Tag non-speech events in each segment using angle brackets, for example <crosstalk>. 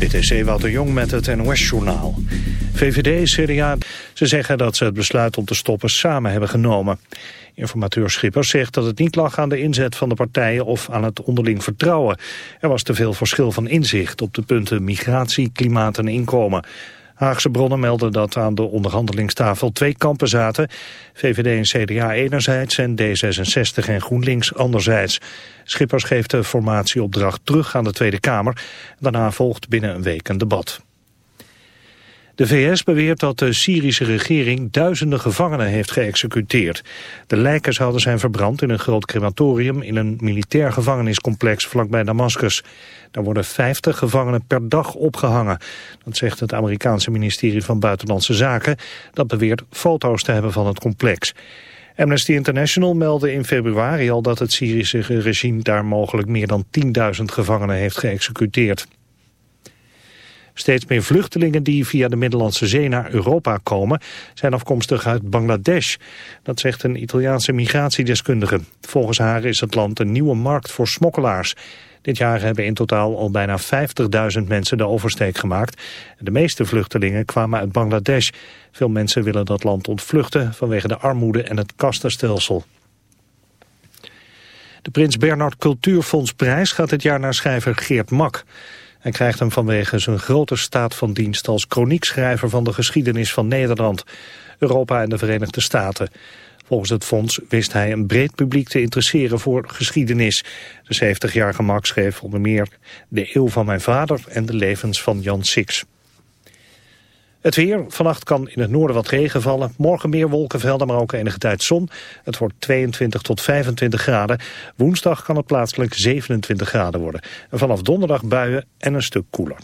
Dit is Jong met het NOS-journaal. VVD, CDA, ze zeggen dat ze het besluit om te stoppen samen hebben genomen. Informateur Schippers zegt dat het niet lag aan de inzet van de partijen of aan het onderling vertrouwen. Er was te veel verschil van inzicht op de punten migratie, klimaat en inkomen. Haagse bronnen melden dat aan de onderhandelingstafel twee kampen zaten. VVD en CDA enerzijds en D66 en GroenLinks anderzijds. Schippers geeft de formatieopdracht terug aan de Tweede Kamer. Daarna volgt binnen een week een debat. De VS beweert dat de Syrische regering duizenden gevangenen heeft geëxecuteerd. De lijken zouden zijn verbrand in een groot crematorium in een militair gevangeniscomplex vlakbij Damascus. Daar worden 50 gevangenen per dag opgehangen. Dat zegt het Amerikaanse ministerie van Buitenlandse Zaken. Dat beweert foto's te hebben van het complex. Amnesty International meldde in februari al dat het Syrische regime daar mogelijk meer dan 10.000 gevangenen heeft geëxecuteerd. Steeds meer vluchtelingen die via de Middellandse Zee naar Europa komen... zijn afkomstig uit Bangladesh. Dat zegt een Italiaanse migratiedeskundige. Volgens haar is het land een nieuwe markt voor smokkelaars. Dit jaar hebben in totaal al bijna 50.000 mensen de oversteek gemaakt. De meeste vluchtelingen kwamen uit Bangladesh. Veel mensen willen dat land ontvluchten vanwege de armoede en het kastenstelsel. De Prins Bernhard Cultuurfondsprijs gaat dit jaar naar schrijver Geert Mak. Hij krijgt hem vanwege zijn grote staat van dienst als chroniekschrijver van de geschiedenis van Nederland, Europa en de Verenigde Staten. Volgens het fonds wist hij een breed publiek te interesseren voor geschiedenis. De 70-jarige Max schreef onder meer De Eeuw van mijn vader en de levens van Jan Six. Het weer. Vannacht kan in het noorden wat regen vallen. Morgen meer wolkenvelden, maar ook enige tijd zon. Het wordt 22 tot 25 graden. Woensdag kan het plaatselijk 27 graden worden. En vanaf donderdag buien en een stuk koeler.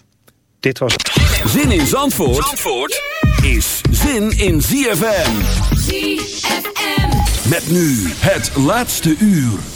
Dit was Zin in Zandvoort, Zandvoort is zin in ZFM. ZFM. Met nu het laatste uur.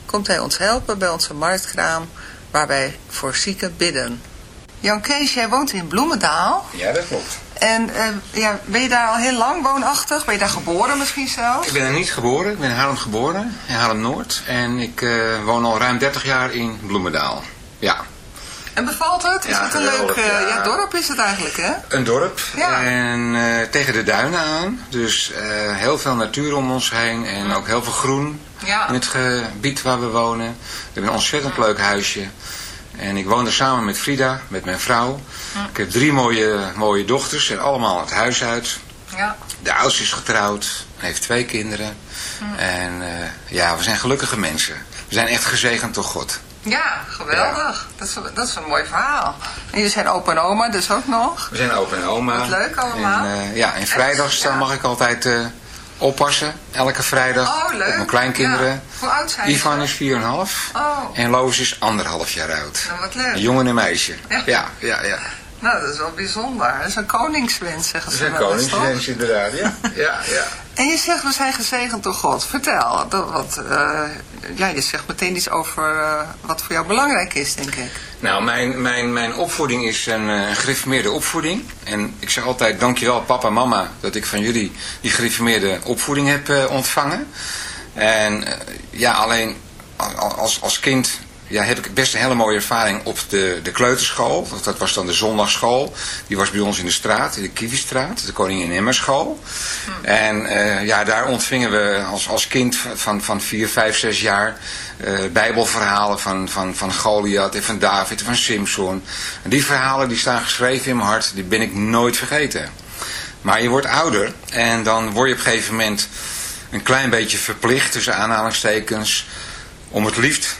komt hij ons helpen bij onze marktkraam, waar wij voor zieken bidden. Jan Kees, jij woont in Bloemendaal. Ja, dat klopt. En uh, ja, ben je daar al heel lang woonachtig? Ben je daar geboren misschien zelfs? Ik ben er niet geboren. Ik ben in Haarlem geboren, in Haarlem-Noord. En ik uh, woon al ruim 30 jaar in Bloemendaal. Ja. En bevalt het? Is Ja, het een leuk uh, ja. ja, dorp is het eigenlijk, hè? Een dorp. Ja. En eh, tegen de duinen aan. Dus eh, heel veel natuur om ons heen. En ook heel veel groen Ja. in het gebied waar we wonen. We hebben een ontzettend leuk huisje. En ik woon er samen met Frida, met mijn vrouw. Ik heb drie mooie, mooie dochters en allemaal het huis uit. Ja. De oudste is getrouwd, heeft twee kinderen. En eh, ja, we zijn gelukkige mensen. We zijn echt gezegend door God. Ja, geweldig. Dat, is, dat is een mooi verhaal. En jullie zijn opa en oma dus ook nog. We zijn opa en oma. Wat leuk allemaal. En, eh, ja, en vrijdags dan mag ik altijd eh, oppassen. Elke vrijdag. Oh. Op mijn kleinkinderen. Ja. Hoe oud zijn ze? Ivan is 4,5. Oh. En Loos is anderhalf jaar oud. Nou, wat leuk. Een jongen en een meisje. Ja. Ja, ja, ja. Nou, dat is wel bijzonder. Dat is een koningswens, zeggen ze wel eens, toch? koningswens inderdaad. Ja, <laughs> ja, ja. En je zegt, we zijn gezegend door God. Vertel, dat, wat, eh, ja, je zegt meteen iets over eh, wat voor jou belangrijk is, denk ik. Nou, mijn, mijn, mijn opvoeding is een, eh, een gereformeerde opvoeding. En ik zeg altijd, dankjewel papa en mama dat ik van jullie die gereformeerde opvoeding heb eh, ontvangen. En ja, alleen als, als kind ja, heb ik best een hele mooie ervaring op de, de kleuterschool. Want Dat was dan de zondagschool. Die was bij ons in de straat, in de Kiewiestraat, de Koningin Emmerschool. En eh, ja, daar ontvingen we als, als kind van, van 4, 5, 6 jaar eh, bijbelverhalen van, van, van Goliath en van David en van Simpson. En die verhalen die staan geschreven in mijn hart, die ben ik nooit vergeten. Maar je wordt ouder en dan word je op een gegeven moment een klein beetje verplicht, tussen aanhalingstekens, om het liefst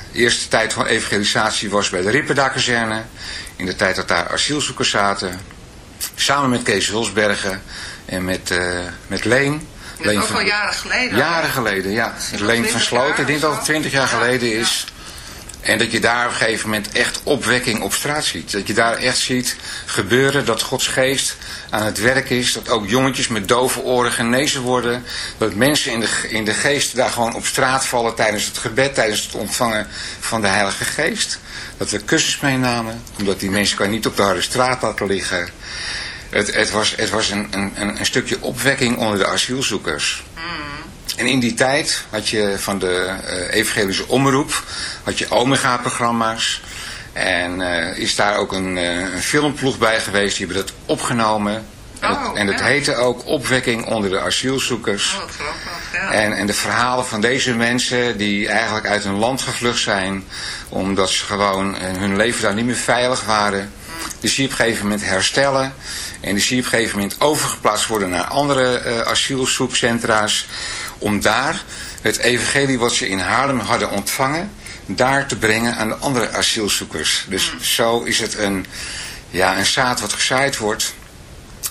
de eerste tijd van evangelisatie was bij de Ripperda-kazerne. In de tijd dat daar asielzoekers zaten. Samen met Kees Hulsbergen en met, eh, met Leen. Dat is ook al jaren geleden. Jaren geleden, ja. is Leen van 20 Sloten. Ik denk dat het 20 jaar Ja, geleden ja. En dat je daar op een gegeven moment echt opwekking op straat ziet. Dat je daar echt ziet gebeuren dat Gods geest aan het werk is. Dat ook jongetjes met dove oren genezen worden. Dat mensen in de, in de geest daar gewoon op straat vallen tijdens het gebed, tijdens het ontvangen van de Heilige Geest. Dat we kussens meenamen, omdat die mensen kan niet op de harde straat laten liggen. Het, het was, het was een, een, een stukje opwekking onder de asielzoekers. En in die tijd had je van de eh, evangelische omroep, had je Omega-programma's. En eh, is daar ook een, eh, een filmploeg bij geweest, die hebben dat opgenomen. En het, Oh, en het ja. heette ook Opwekking onder de asielzoekers. Oh, wat grappig, ja. En, en de verhalen van deze mensen die eigenlijk uit hun land gevlucht zijn, omdat ze gewoon hun leven daar niet meer veilig waren, die zie je op een gegeven moment herstellen. En die zie je op een gegeven moment overgeplaatst worden naar andere asielzoekcentra's, om daar het evangelie wat ze in Haarlem hadden ontvangen, daar te brengen aan de andere asielzoekers. Dus zo is het een, ja, een zaad wat gezaaid wordt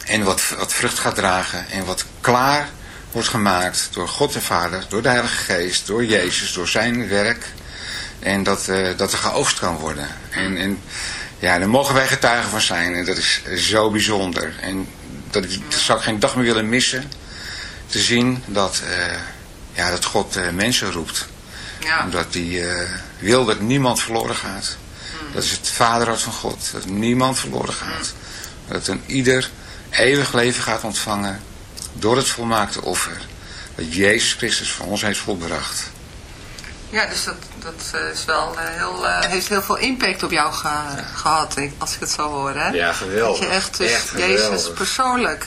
en wat, wat vrucht gaat dragen en wat klaar wordt gemaakt door God de Vader, door de Heilige Geest, door Jezus, door zijn werk. En dat, eh, dat er geoogst kan worden. En, en ja, daar mogen wij getuigen van zijn. En dat is zo bijzonder. En dat, dat zou ik geen dag meer willen missen. Te zien dat, eh, ja, dat God eh, mensen roept. ja. Omdat hij eh, wil dat niemand verloren gaat. Dat is het vaderhart van God. Dat niemand verloren gaat. Dat een ieder eeuwig leven gaat ontvangen door het volmaakte offer. Dat Jezus Christus voor ons heeft volbracht. Ja, dus dat, dat eh, is wel eh, heel, eh, heeft heel veel impact op jou ge- gehad, als ik het zo hoor. Hè? Ja, geweldig. Dat je echt, dus Echt Jezus persoonlijk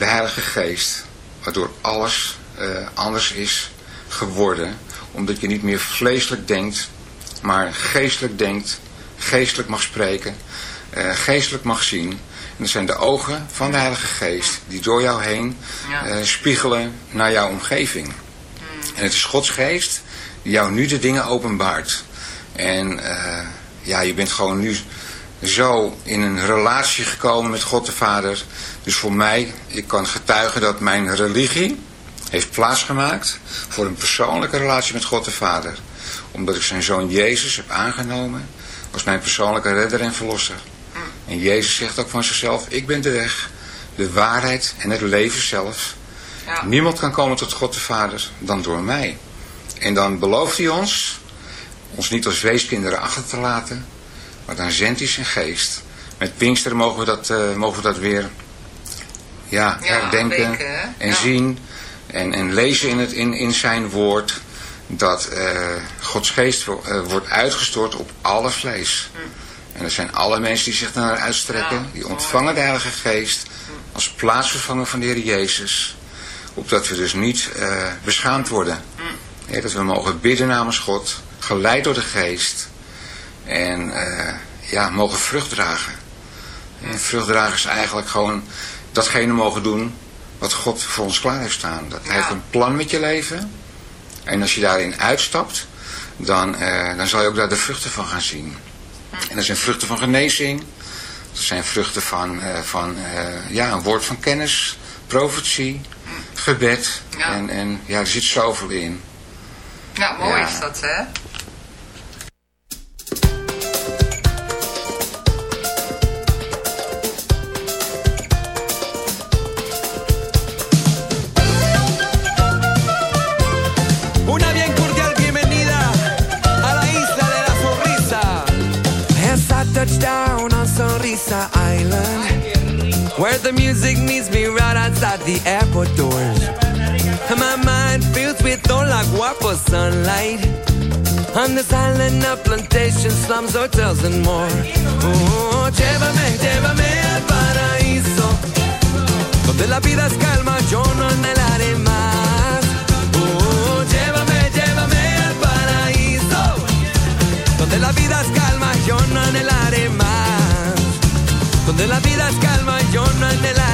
de Heilige Geest, waardoor alles uh, anders is geworden. Omdat je niet meer vleeselijk denkt, maar geestelijk denkt, geestelijk mag spreken, uh, geestelijk mag zien. En dat zijn de ogen van de Heilige Geest die door jou heen uh, spiegelen naar jouw omgeving. En het is Gods Geest die jou nu de dingen openbaart. En ja, je bent gewoon nu zo in een relatie gekomen met God de Vader. Dus voor mij, ik kan getuigen dat mijn religie heeft plaatsgemaakt voor een persoonlijke relatie met God de Vader. Omdat ik zijn zoon Jezus heb aangenomen als mijn persoonlijke redder en verlosser. En Jezus zegt ook van zichzelf, ik ben de weg, de waarheid en het leven zelf. Ja. Niemand kan komen tot God de Vader dan door mij. En dan belooft hij ons, ons niet als weeskinderen achter te laten, maar dan zendt hij zijn geest. Met Pinksteren mogen we dat, uh, mogen we dat weer ja, ja herdenken weken, en zien en, en lezen in, het, in, in zijn woord dat uh, Gods geest uh, wordt uitgestort op alle vlees. Hm. En er zijn alle mensen die zich naar uitstrekken, ja, die ontvangen de Heilige Geest als plaatsvervanger van de Heer Jezus. Opdat we dus niet uh, beschaamd worden. Hm. Ja, dat we mogen bidden namens God, geleid door de Geest. En ja, mogen vrucht dragen. En vrucht dragen is eigenlijk gewoon datgene mogen doen wat God voor ons klaar heeft staan. Dat Hij heeft een plan met je leven. En als je daarin uitstapt, dan, uh, dan zal je ook daar de vruchten van gaan zien. En dat zijn vruchten van genezing. Dat zijn vruchten van, uh, van ja, een woord van kennis, profetie, gebed. Ja. En, en ja, er zit zoveel in. Ja, mooi ja. is dat, hè? Where the music meets me right outside the airport doors. And my mind fills with all like guapo sunlight. On this island of plantation, slums, hotels and more. Oh, llévame, llévame al paraíso. Donde la vida es calma, yo no anhelaré más. Oh, llévame, llévame al paraíso. Donde la vida es calma, yo no anhelaré más donde la vida es calma, yo no anhelaré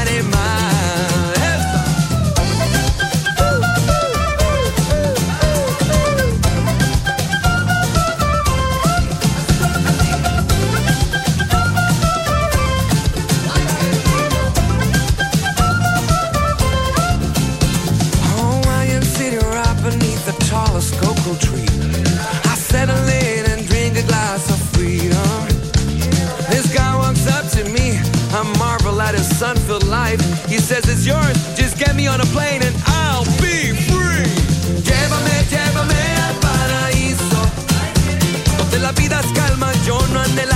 marvel at sun-filled life. He says it's yours. Just get me on a plane and I'll be free. Llévame, llévame al paraíso. Donde la vida es calma, yo no anhelaré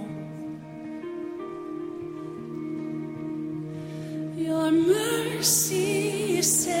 I see you say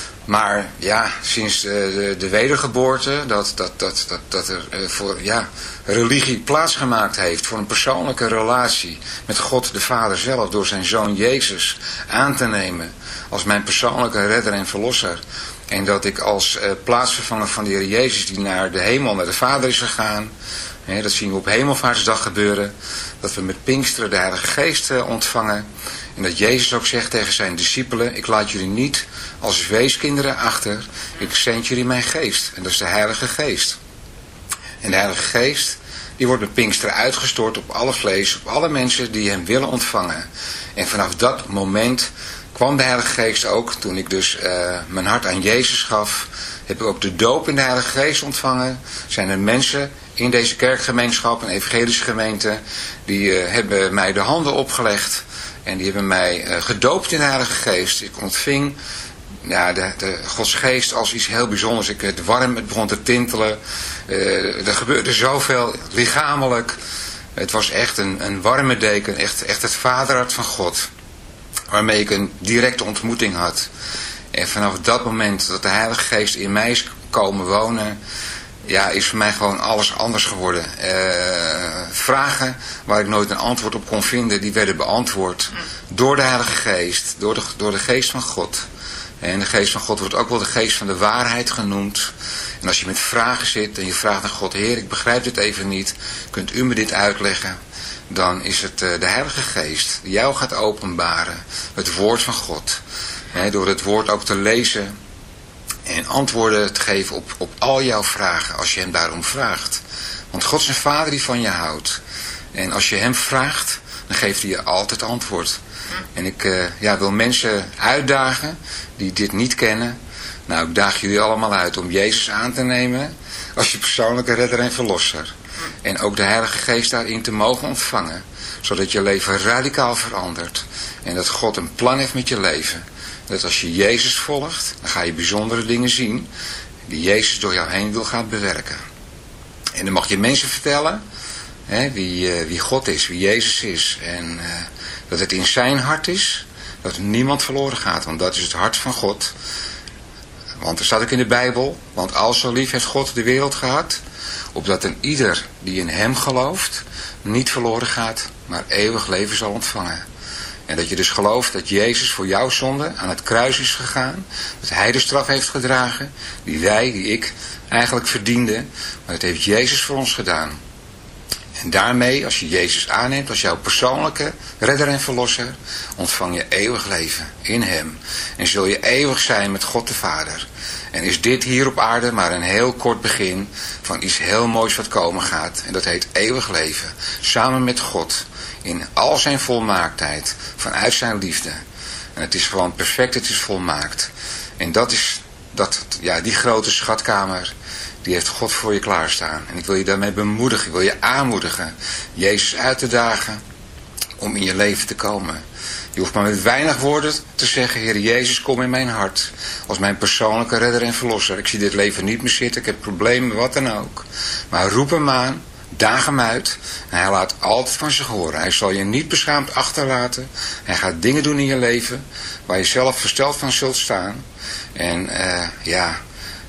Maar ja, sinds de, de, wedergeboorte, dat, dat, dat, dat, dat er eh, voor ja, religie plaatsgemaakt heeft voor een persoonlijke relatie met God de Vader zelf door zijn Zoon Jezus aan te nemen als mijn persoonlijke redder en verlosser. En dat ik als uh, plaatsvervanger van de Heer Jezus die naar de hemel, naar de Vader is gegaan, hè, dat zien we op Hemelvaartsdag gebeuren, dat we met Pinksteren de Heilige Geest ontvangen. En dat Jezus ook zegt tegen zijn discipelen, ik laat jullie niet als weeskinderen achter, ik zend jullie mijn geest. En dat is de Heilige Geest. En de Heilige Geest, die wordt met Pinksteren uitgestort op alle vlees, op alle mensen die hem willen ontvangen. En vanaf dat moment kwam de Heilige Geest ook, toen ik dus uh, mijn hart aan Jezus gaf, heb ik ook de doop in de Heilige Geest ontvangen. Zijn er mensen in deze kerkgemeenschap, een evangelische gemeente, die uh, hebben mij de handen opgelegd en die hebben mij uh, gedoopt in de Heilige Geest. Ik ontving ja, de, de Gods geest als iets heel bijzonders. Ik werd warm, het begon te tintelen. Uh, er gebeurde zoveel lichamelijk. Het was echt een, een warme deken, echt, echt het vaderhart van God. Waarmee ik een directe ontmoeting had. En vanaf dat moment dat de Heilige Geest in mij is komen wonen, ja, is voor mij gewoon alles anders geworden. Uh, vragen waar ik nooit een antwoord op kon vinden, die werden beantwoord door de Heilige Geest, door de, door de Geest van God. En de Geest van God wordt ook wel de Geest van de waarheid genoemd. En als je met vragen zit en je vraagt aan God, Heer, ik begrijp dit even niet, kunt u me dit uitleggen? Dan is het uh, de Heilige Geest die jou gaat openbaren, het woord van God. Door het woord ook te lezen en antwoorden te geven op, op al jouw vragen als je hem daarom vraagt. Want God is een vader die van je houdt. En als je hem vraagt, dan geeft hij je altijd antwoord. En ik uh, ja, wil mensen uitdagen die dit niet kennen. Nou, ik daag jullie allemaal uit om Jezus aan te nemen als je persoonlijke redder en verlosser. En ook de Heilige Geest daarin te mogen ontvangen. Zodat je leven radicaal verandert. En dat God een plan heeft met je leven. Dat als je Jezus volgt, dan ga je bijzondere dingen zien die Jezus door jou heen wil gaan bewerken. En dan mag je mensen vertellen hè, wie, uh, wie God is, wie Jezus is. En uh, dat het in zijn hart is, dat niemand verloren gaat. Want dat is het hart van God. Want er staat ook in de Bijbel, want al zo lief heeft God de wereld gehad, opdat een ieder die in hem gelooft, niet verloren gaat, maar eeuwig leven zal ontvangen. En dat je dus gelooft dat Jezus voor jouw zonde aan het kruis is gegaan. Dat hij de straf heeft gedragen. Die wij, die ik eigenlijk verdienden. Maar dat heeft Jezus voor ons gedaan. En daarmee, als je Jezus aanneemt als jouw persoonlijke redder en verlosser, ontvang je eeuwig leven in hem. En zul je eeuwig zijn met God de Vader. En is dit hier op aarde maar een heel kort begin van iets heel moois wat komen gaat. En dat heet eeuwig leven. Samen met God in al zijn volmaaktheid, vanuit zijn liefde. En het is gewoon perfect, het is volmaakt. En dat is dat, ja, die grote schatkamer, die heeft God voor je klaarstaan. En ik wil je daarmee bemoedigen, ik wil je aanmoedigen, Jezus uit te dagen om in je leven te komen. Je hoeft maar met weinig woorden te zeggen, Heer Jezus, kom in mijn hart. Als mijn persoonlijke redder en verlosser. Ik zie dit leven niet meer zitten, ik heb problemen, wat dan ook. Maar roep hem aan, daag hem uit. En hij laat altijd van zich horen. Hij zal je niet beschaamd achterlaten. Hij gaat dingen doen in je leven waar je zelf versteld van zult staan. En eh, ja,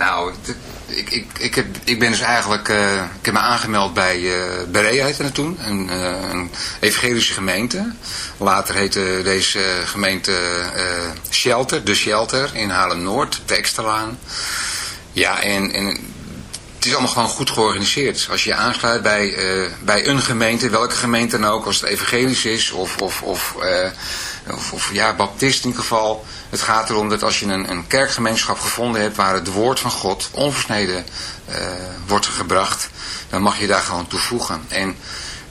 Nou, ik, ik, ik, heb, ik ben dus eigenlijk, eh, ik heb me aangemeld bij uh, Berea heette het toen, een, eh, een evangelische gemeente. Later heette deze gemeente Shelter, de Shelter in Haarlem-Noord, de Eksterlaan. Ja, en, het is allemaal gewoon goed georganiseerd. Als je je aansluit bij, bij een gemeente, welke gemeente dan ook, als het evangelisch is of, of, of, of, of ja, baptist in ieder geval. Het gaat erom dat als je een, een kerkgemeenschap gevonden hebt waar het woord van God onversneden eh, wordt gebracht, dan mag je daar gewoon toevoegen. En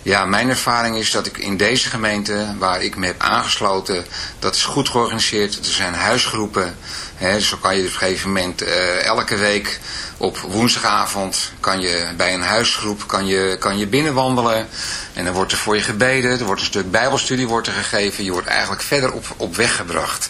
ja, mijn ervaring is dat ik in deze gemeente, waar ik me heb aangesloten, dat is goed georganiseerd. Er zijn huisgroepen. Hè, zo kan je op een gegeven moment eh, elke week op woensdagavond kan je bij een huisgroep kan je, kan je binnenwandelen. En dan wordt er voor je gebeden, er wordt een stuk bijbelstudie wordt er gegeven. Je wordt eigenlijk verder op, op weg gebracht.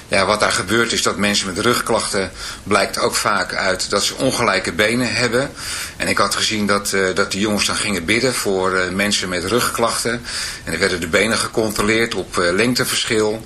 ja, wat daar gebeurt is dat mensen met rugklachten blijkt ook vaak uit dat ze ongelijke benen hebben. En ik had gezien dat, uh, dat die jongens dan gingen bidden voor uh, mensen met rugklachten. En er werden de benen gecontroleerd op uh, lengteverschil.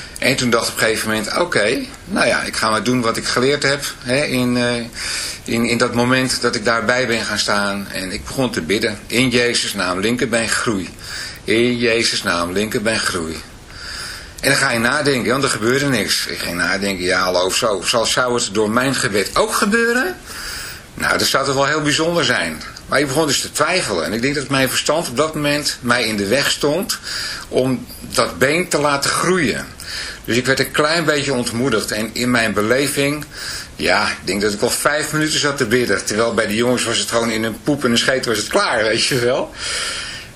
En toen dacht ik op een gegeven moment, oké, nou ja, ik ga maar doen wat ik geleerd heb hè, in, uh, in, in dat moment dat ik daarbij ben gaan staan. En ik begon te bidden, in Jezus naam, linkerbeen groei. In Jezus naam, linkerbeen groei. En dan ga je nadenken, want er gebeurde niks. Ik ging nadenken, ja hallo, zo, zou het door mijn gebed ook gebeuren? Nou, dat zou toch wel heel bijzonder zijn. Maar ik begon dus te twijfelen. En ik denk dat mijn verstand op dat moment mij in de weg stond om dat been te laten groeien. Dus ik werd een klein beetje ontmoedigd. En in mijn beleving, ja, ik denk dat ik al vijf minuten zat te bidden. Terwijl bij de jongens was het gewoon in een poep en een scheet was het klaar, <laughs> weet je wel.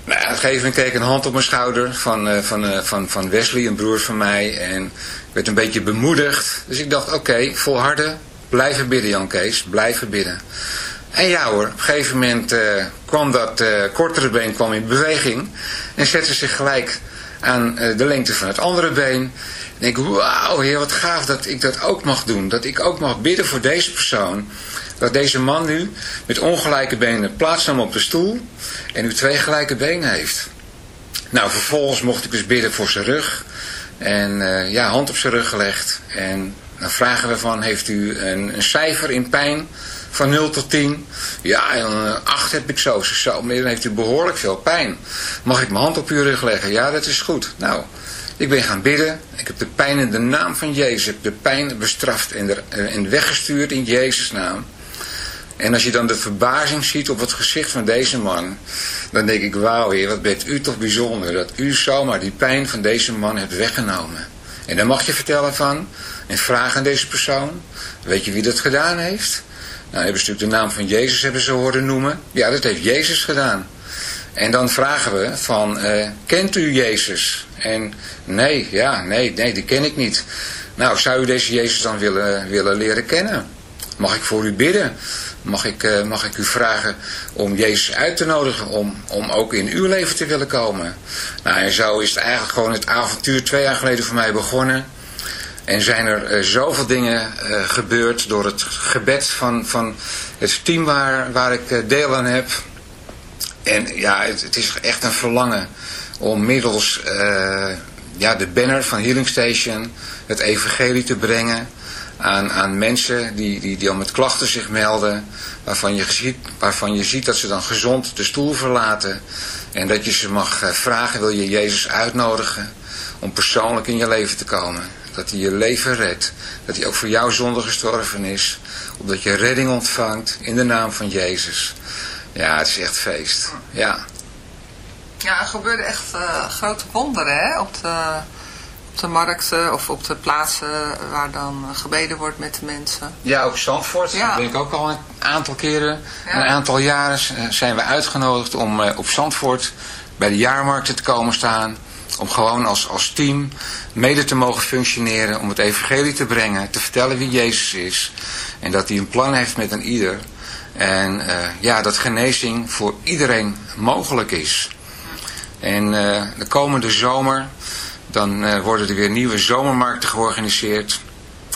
Nou, op een gegeven moment kreeg een hand op mijn schouder van, uh, van, uh, van, van Wesley, een broer van mij. En ik werd een beetje bemoedigd. Dus ik dacht, oké, okay, volharden, blijven bidden Jan Kees, blijven bidden. En ja hoor, op een gegeven moment uh, kwam dat kortere been kwam in beweging. En zette zich gelijk aan de lengte van het andere been. En ik, wauw heer, wat gaaf dat ik dat ook mag doen. Dat ik ook mag bidden voor deze persoon. Dat deze man nu met ongelijke benen plaatsnam op de stoel. En nu twee gelijke benen heeft. Nou, vervolgens mocht ik dus bidden voor zijn rug. En ja, hand op zijn rug gelegd. En dan vragen we van, heeft u een, een cijfer in pijn? Van 0 tot 10. Ja, een 8 heb ik zo. Zo, maar dan heeft u behoorlijk veel pijn. Mag ik mijn hand op uw rug leggen? Ja, dat is goed. Nou, ik ben gaan bidden. Ik heb de pijn in de naam van Jezus. Ik heb de pijn bestraft en, er, en weggestuurd in Jezus' naam. En als je dan de verbazing ziet op het gezicht van deze man. Dan denk ik, wauw heer, wat bent u toch bijzonder. Dat u zomaar die pijn van deze man hebt weggenomen. En dan mag je vertellen van. En vragen aan deze persoon. Weet je wie dat gedaan heeft? Nou, hebben ze natuurlijk de naam van Jezus hebben ze horen noemen. Ja, dat heeft Jezus gedaan. En dan vragen we van, uh, kent u Jezus? En nee, ja, nee, nee, die ken ik niet. Nou, zou u deze Jezus dan willen, willen leren kennen? Mag ik voor u bidden? Mag ik, uh, mag ik u vragen om Jezus uit te nodigen om, om ook in uw leven te willen komen? Nou, en zo is het eigenlijk gewoon het avontuur twee jaar geleden voor mij begonnen. En zijn er uh, zoveel dingen uh, gebeurd door het gebed van, van het team waar, waar ik deel aan heb. En ja, het, het, is echt een verlangen om middels ja, de banner van Healing Station het evangelie te brengen aan, aan mensen die, die, die al met klachten zich melden, waarvan je, ziet, waarvan je ziet dat ze dan gezond de stoel verlaten en dat je ze mag vragen, wil je Jezus uitnodigen om persoonlijk in je leven te komen. Dat hij je leven redt. Dat hij ook voor jouw zonde gestorven is. Opdat je redding ontvangt in de naam van Jezus. Ja, het is echt feest. Ja. Ja, er gebeuren echt eh, grote wonderen hè? Op, de, op de markten of op de plaatsen waar dan gebeden wordt met de mensen. Ja, ook Zandvoort. Ja. Daar ben ik ook al een aantal keren, Ja. een aantal jaren eh, zijn we uitgenodigd om eh, op Zandvoort bij de jaarmarkten te komen staan. Om gewoon als, als team mede te mogen functioneren, om het evangelie te brengen, te vertellen wie Jezus is. En dat hij een plan heeft met een ieder. En eh, ja, dat genezing voor iedereen mogelijk is. En eh, de komende zomer, dan eh, worden er weer nieuwe zomermarkten georganiseerd.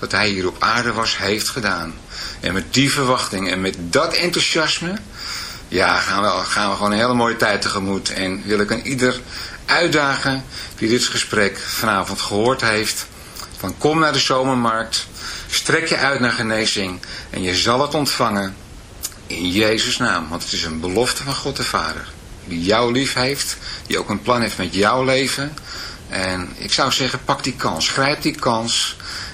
dat hij hier op aarde was heeft gedaan. En met die verwachting en met dat enthousiasme, ja, gaan we, gaan we gewoon een hele mooie tijd tegemoet. En wil ik aan ieder uitdagen die dit gesprek vanavond gehoord heeft, van kom naar de zomermarkt, strek je uit naar genezing en je zal het ontvangen in Jezus' naam. Want het is een belofte van God de Vader, die jou lief heeft, die ook een plan heeft met jouw leven. En ik zou zeggen, pak die kans, grijp die kans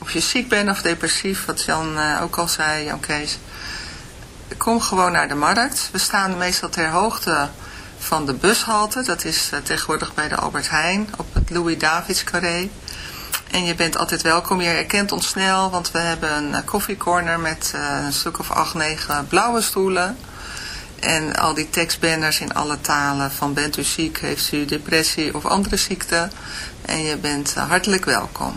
of je ziek bent of depressief, wat Jan eh, ook al zei, Jan Kees. Kom gewoon naar de markt. We staan meestal ter hoogte van de bushalte. Dat is eh, tegenwoordig bij de Albert Heijn op het Louis Davids carré. En je bent altijd welkom. Je herkent ons snel, want we hebben een eh, koffiecorner met een stuk of acht, negen blauwe stoelen. En al die tekstbanners in alle talen van bent u ziek, heeft u depressie of andere ziekte. En je bent hartelijk welkom.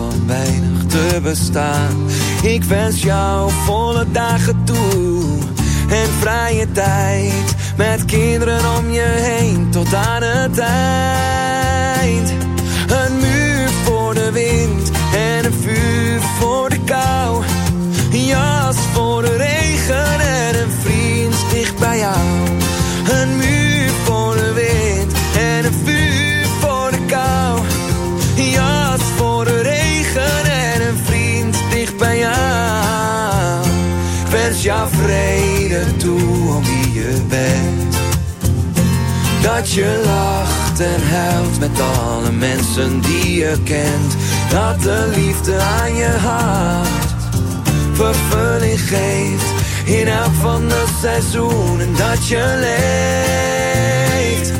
van weinig te bestaan. Ik wens jou volle dagen toe en vrije tijd. Met kinderen om je heen tot aan het eind. Een muur voor de wind en een vuur voor de kou. Een jas voor de regen en een vriend dicht bij jou. Wens jou vrede toe om wie je bent. Dat je lacht en huilt met alle mensen die je kent. Dat de liefde aan je hart vervulling geeft. In elk van de seizoenen dat je leeft.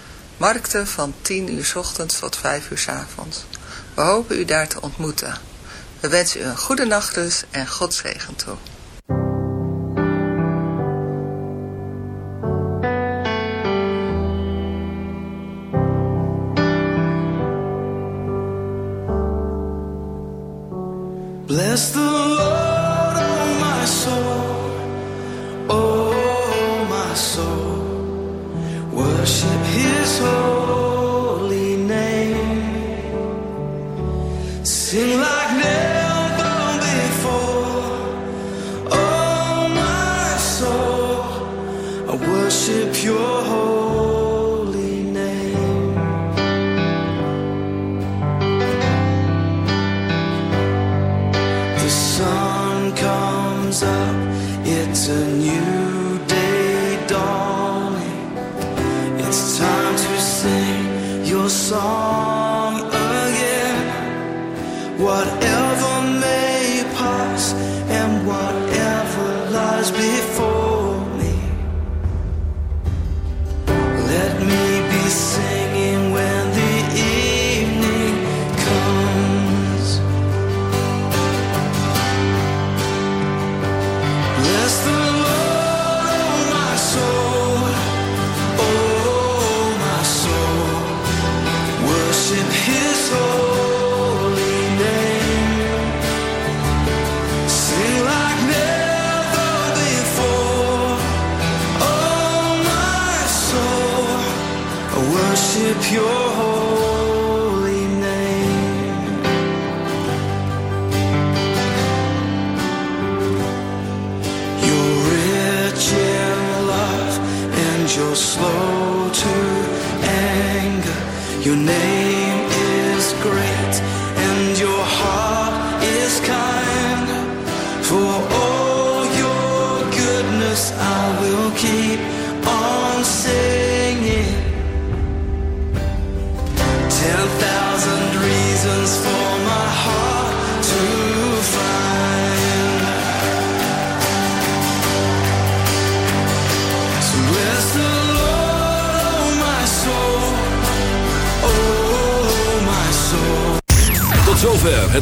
markten van 10 uur s ochtends tot 5 uur s avonds. We hopen u daar te ontmoeten. We wensen u een goede nachtrust en God zegen toe. Bless the